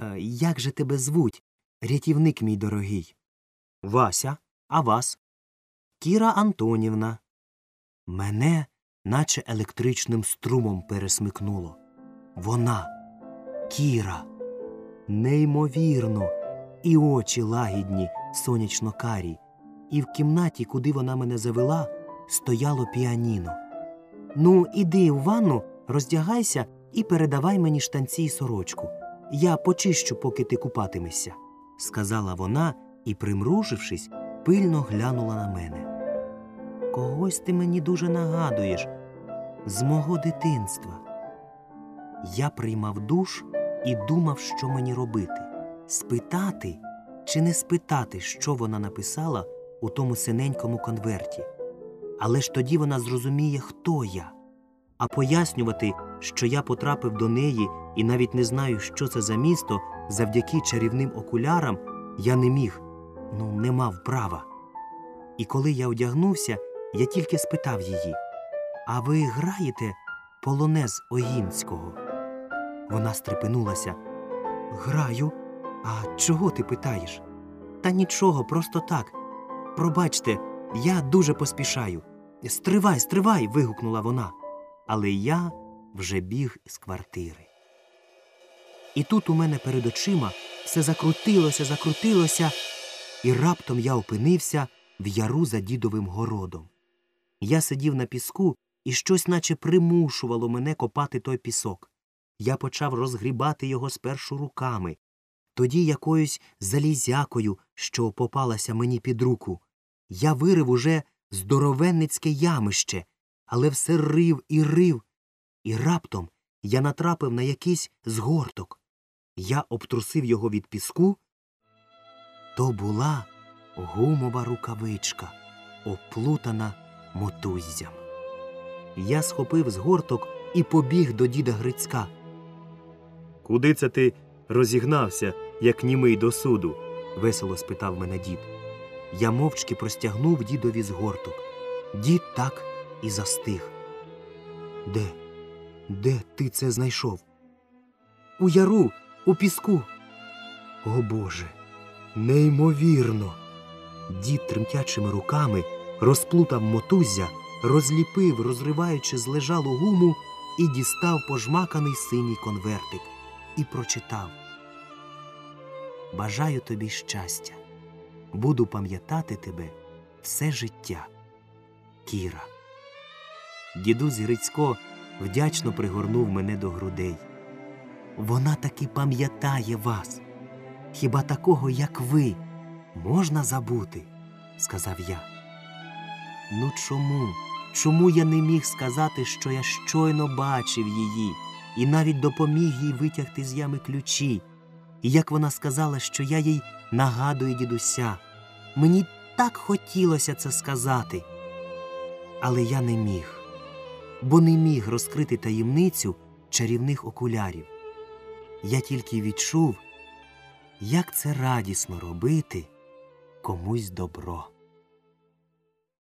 Е, Як же тебе звуть, рятівник мій дорогий? Вася, а вас? Кіра Антонівна. Мене наче електричним струмом пересмикнуло. Вона, Кіра. Неймовірно, і очі лагідні, сонячно карі, і в кімнаті, куди вона мене завела, стояло піаніно. Ну, іди в ванну, роздягайся і передавай мені штанці й сорочку. Я почищу, поки ти купатимешся, сказала вона і, примружившись, пильно глянула на мене. Когось ти мені дуже нагадуєш з мого дитинства. Я приймав душ і думав, що мені робити спитати чи не спитати, що вона написала у тому синенькому конверті. Але ж тоді вона зрозуміє, хто я. А пояснювати, що я потрапив до неї і навіть не знаю, що це за місто, завдяки чарівним окулярам, я не міг, ну, не мав права. І коли я одягнувся, я тільки спитав її А ви граєте полонез Огінського? Вона стрепенулася. Граю. А чого ти питаєш? Та нічого, просто так. Пробачте, я дуже поспішаю. Стривай, стривай. вигукнула вона. Але я вже біг з квартири. І тут у мене перед очима все закрутилося, закрутилося, і раптом я опинився в яру за дідовим городом. Я сидів на піску, і щось наче примушувало мене копати той пісок. Я почав розгрібати його спершу руками, тоді якоюсь залізякою, що попалася мені під руку. Я вирив уже здоровенницьке ямище, але все рив і рив, і раптом я натрапив на якийсь згорток. Я обтрусив його від піску. То була гумова рукавичка, оплутана мотуззям. Я схопив згорток і побіг до діда Грицька. Куди це ти розігнався, як німий до суду? весело спитав мене дід. Я мовчки простягнув дідові згорток. Дід так і застиг. Де? Де ти це знайшов? У яру, у піску. О Боже, неймовірно. Дід тремтячими руками розплутав мотуззя, розліпив, розриваючи злежалу гуму, і дістав пожмаканий синій конвертик і прочитав. Бажаю тобі щастя. Буду пам'ятати тебе все життя. Кіра. Дідусь Грицько вдячно пригорнув мене до грудей. Вона таки пам'ятає вас. Хіба такого, як ви, можна забути? сказав я. Ну чому? Чому я не міг сказати, що я щойно бачив її, і навіть допоміг їй витягти з ями ключі, і як вона сказала, що я їй нагадую дідуся. Мені так хотілося це сказати. Але я не міг, бо не міг розкрити таємницю чарівних окулярів. Я тільки відчув, як це радісно робити комусь добро.